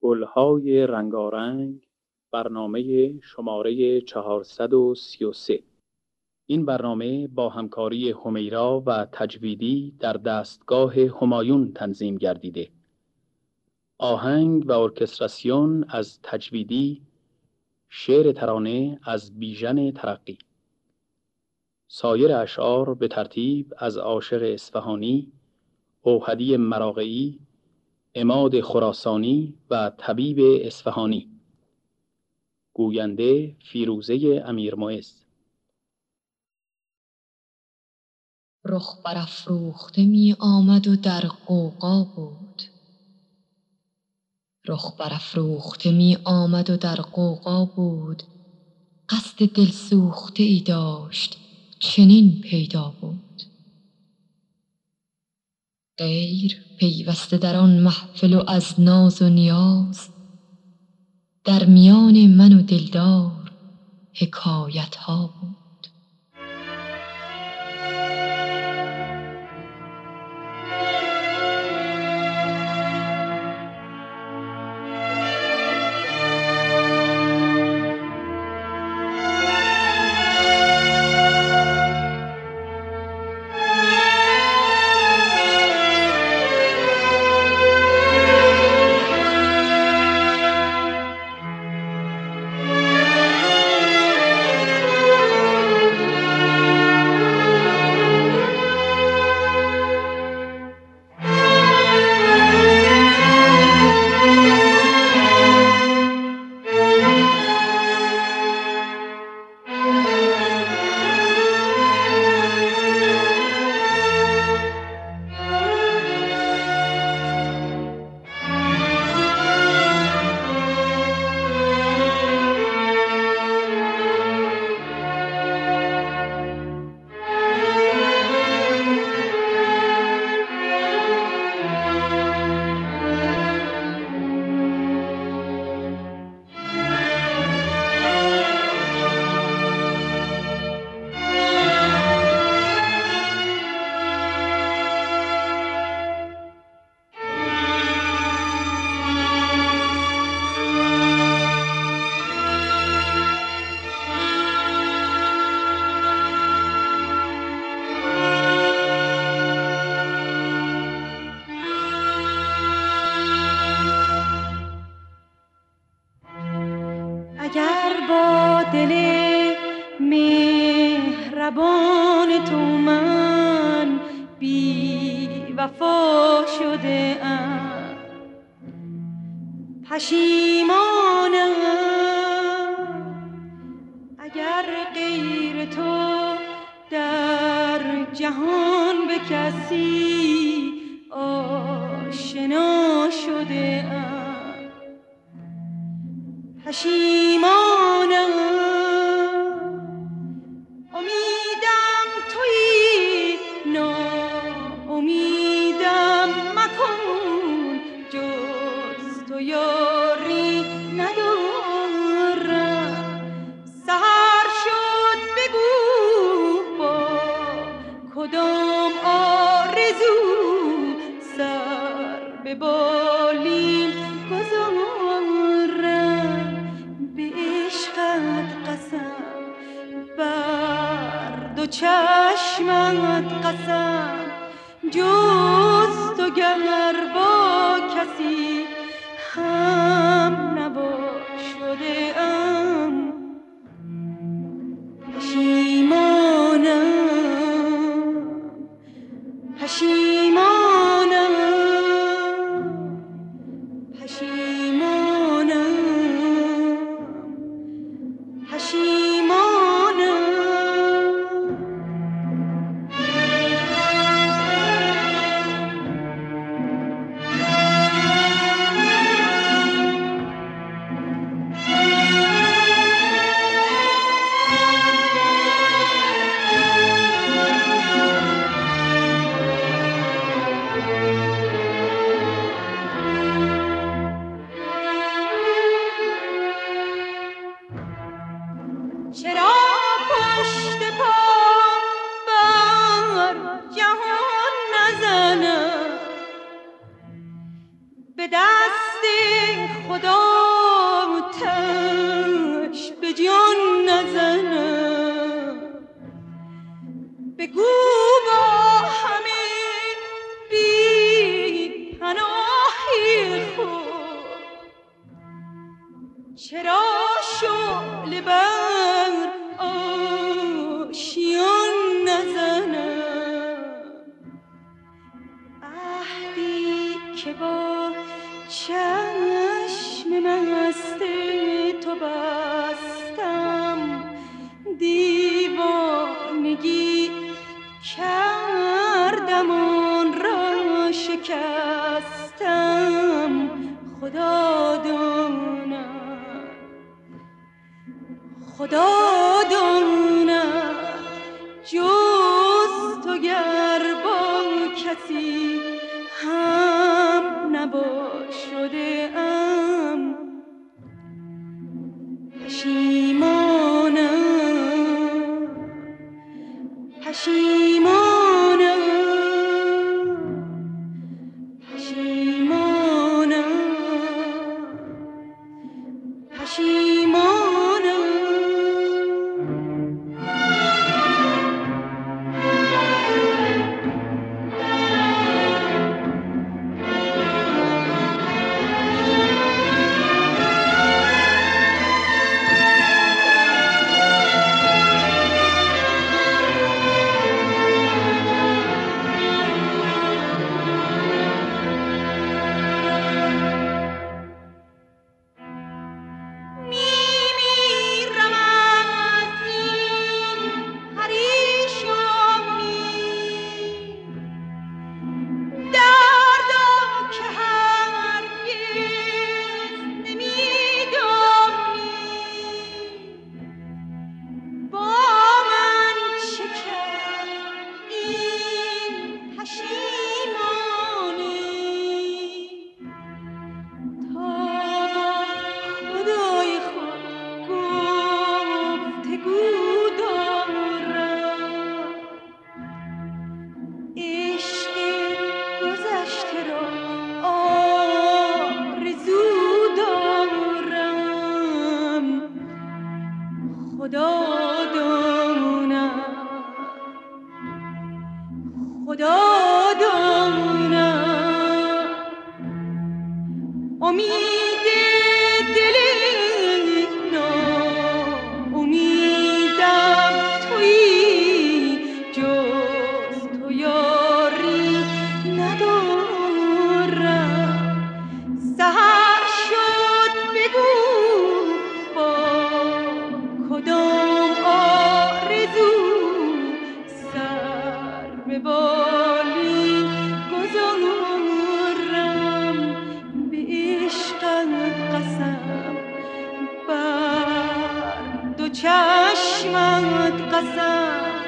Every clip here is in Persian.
گلهای رنگارنگ برنامه شماره 433 این برنامه با همکاری همیرا و تجویدی در دستگاه همایون تنظیم گردیده. آهنگ و ارکستراسیون از تجویدی شعر ترانه از بیژن ترقی. سایر اشعار به ترتیب از عاشق اصفهانی اوهدی مراقعی اماد خراسانی و طبیب اصفهانی. گوینده فیروزه امیر معز. رخ برافروخته می آمد و در قوقا بود. رخ برافروخته می آمد و در قوقا بود. قصد دل سوخته ای داشت چنین پیدا بود. غیر پیوسته در آن محفل و از ناز و نیاز. در میان من و دلدار حکایت ها بود. دل مهربان تو من بی وفا شده ام. پشیمانم اگر غیر تو در جهان به کسی آشنا شده ام. پشیمان کدام آرزو سر به بالیم گذارم؟ به عشقت قسم بر دو چشمت قسم. جز تو گر با کسی با چشم مست تو بستم دیوانگی کردم آن را شکستم خدا دانم خدا نپزم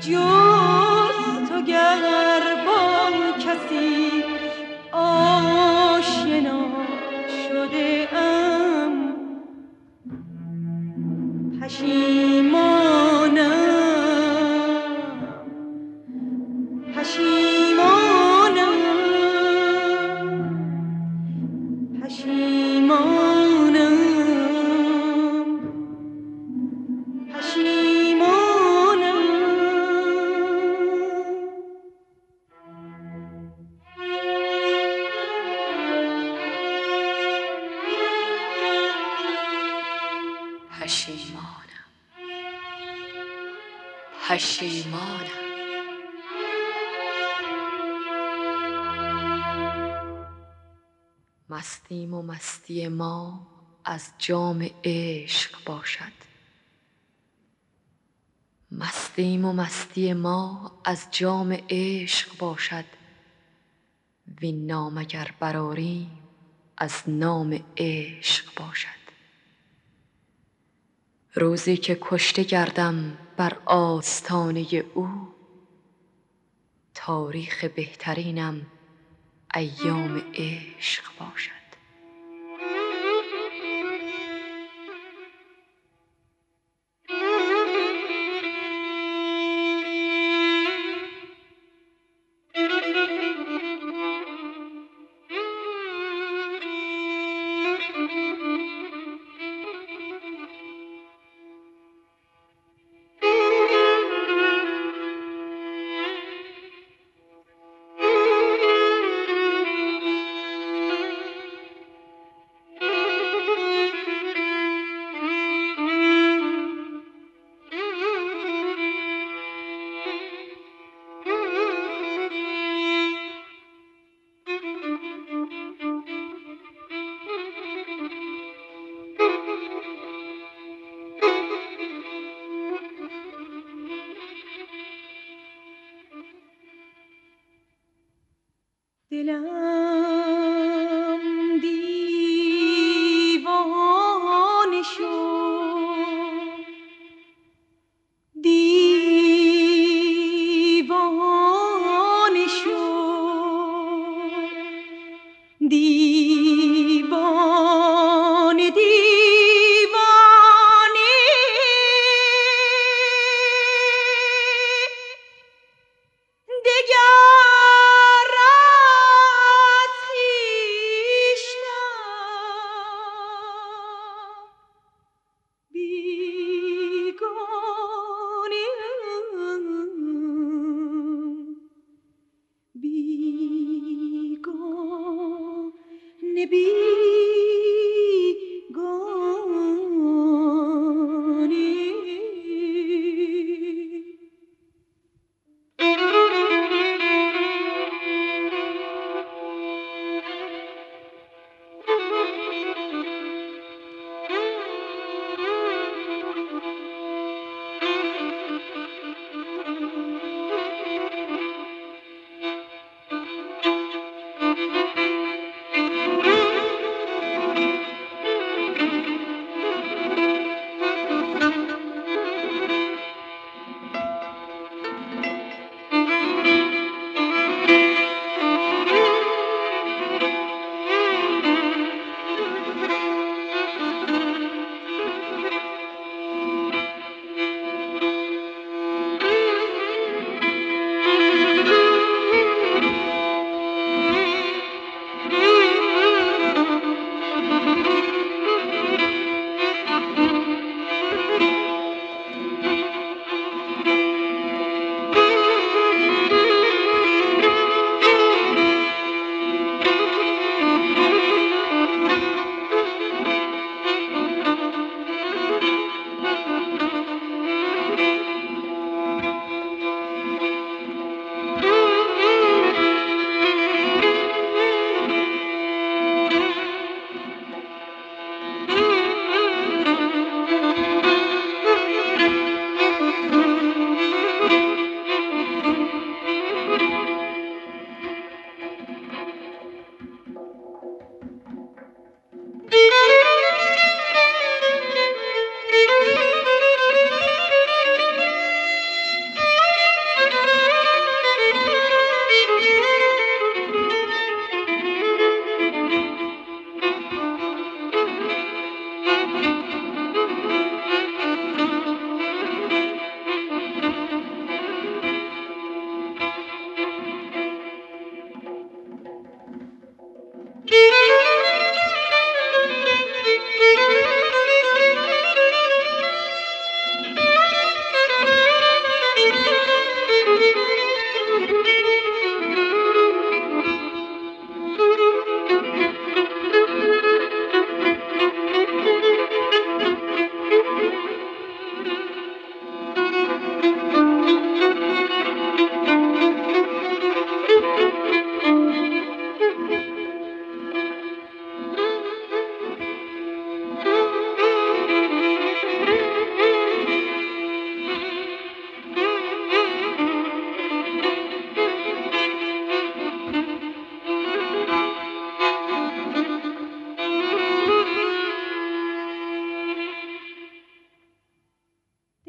جز تو گر بال کسی پشیمانم. مستیم و مستی ما از جام عشق باشد. مستیم و مستی ما از جام عشق باشد. وین نام اگر برآریم از نام عشق باشد. روزی که کشته گردم بر آستانه او. تاریخ بهترینم ایام عشق باشد. hindi.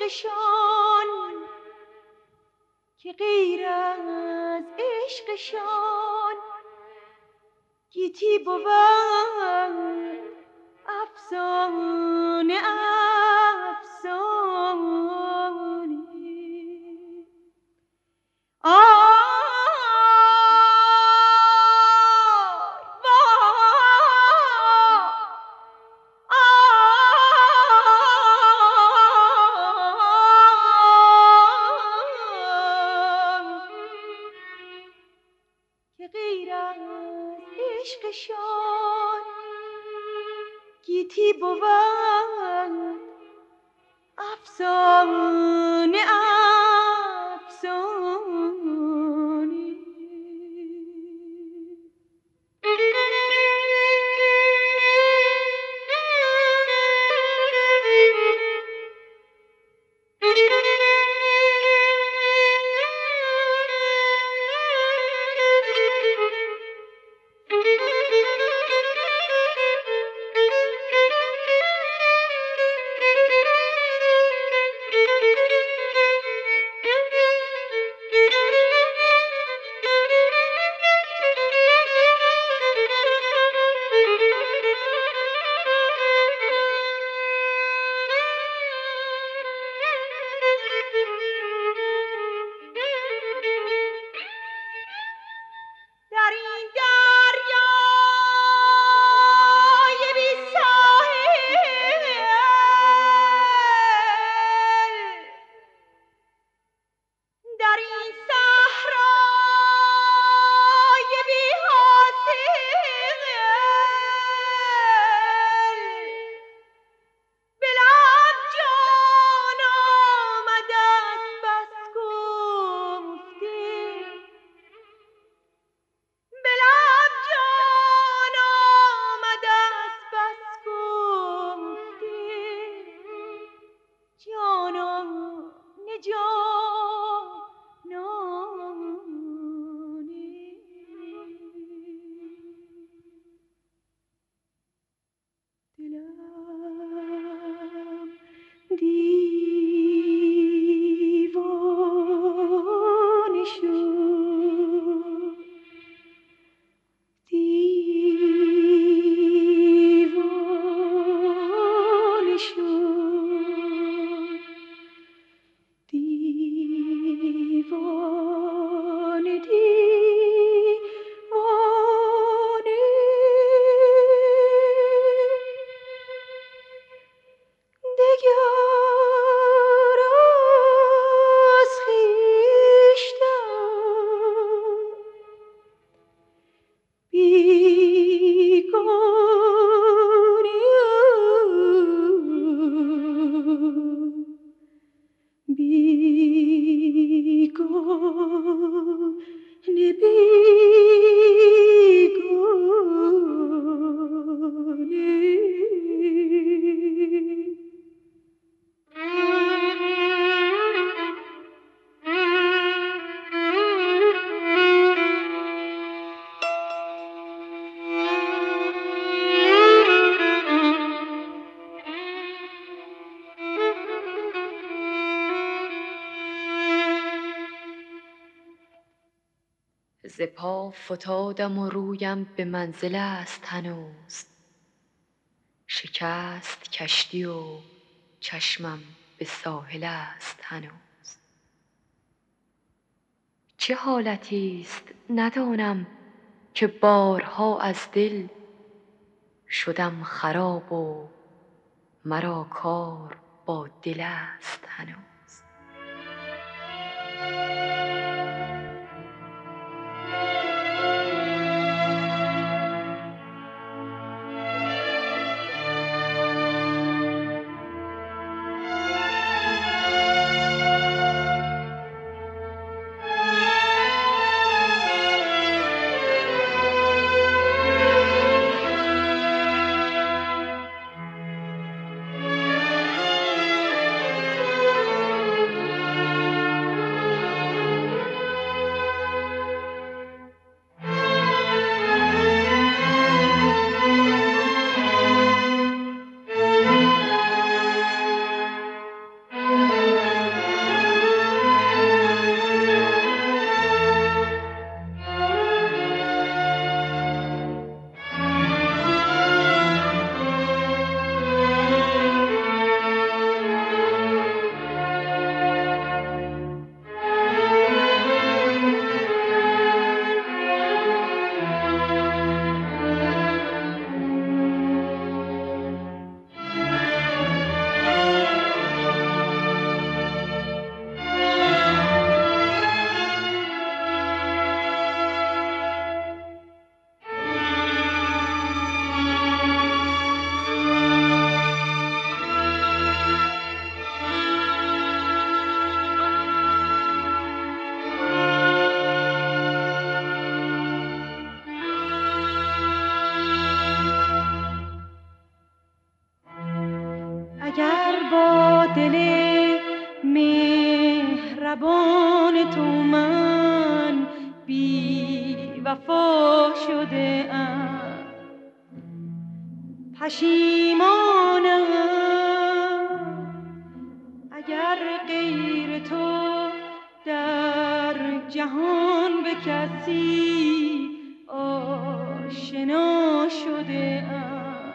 عشقشان که غیر از عشقشان گیتی بود. افسانه yapsa پا فتادم و رویم به منزل است هنوز. شکست کشتی و چشمم به ساحل است هنوز. چه حالتی است ندانم که بارها از دل شدم خراب و مرا کار با دل است هنوز. پشیمانم. اگر غیر تو در جهان به کسی آشنا شده ام.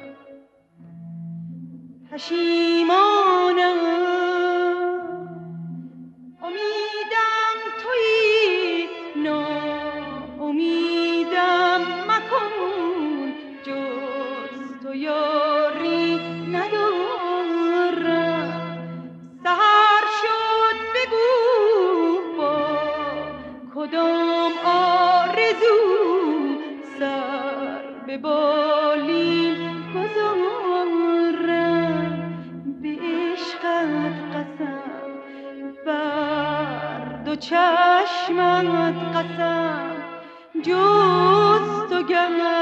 پشیمان من قسم جز تو گم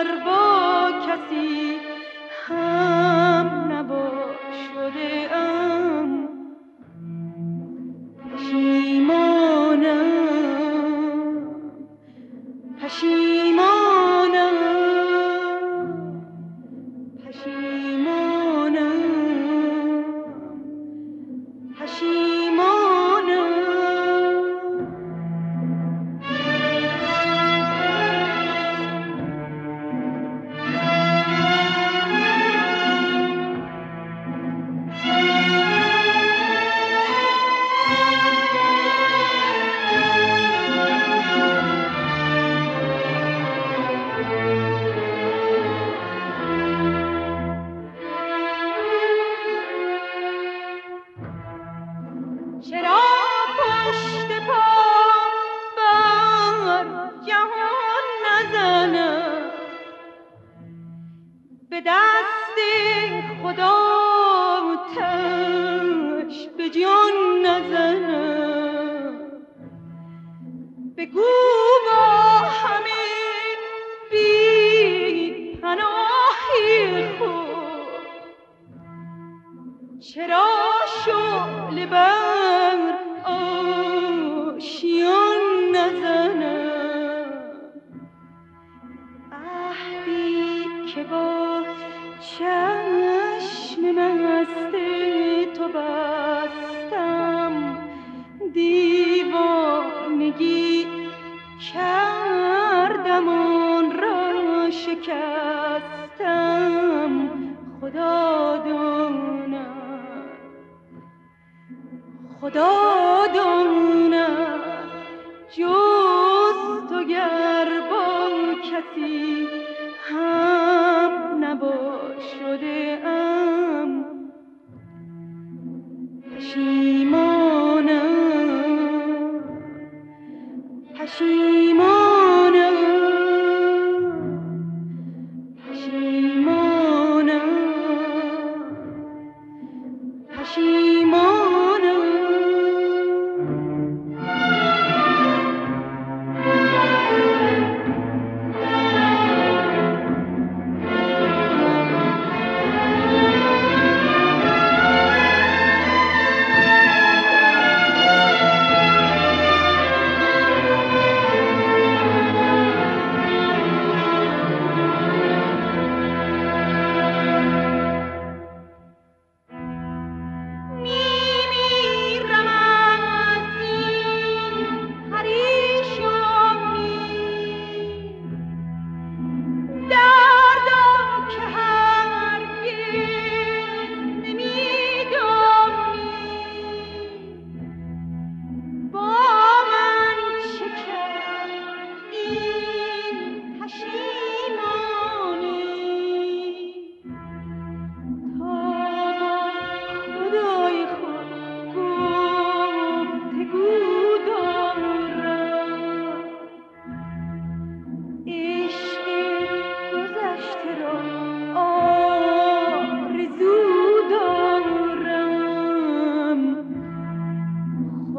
دیوانگی کرد خدا دنیا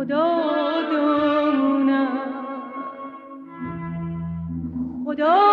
پشیمانم پشیمانم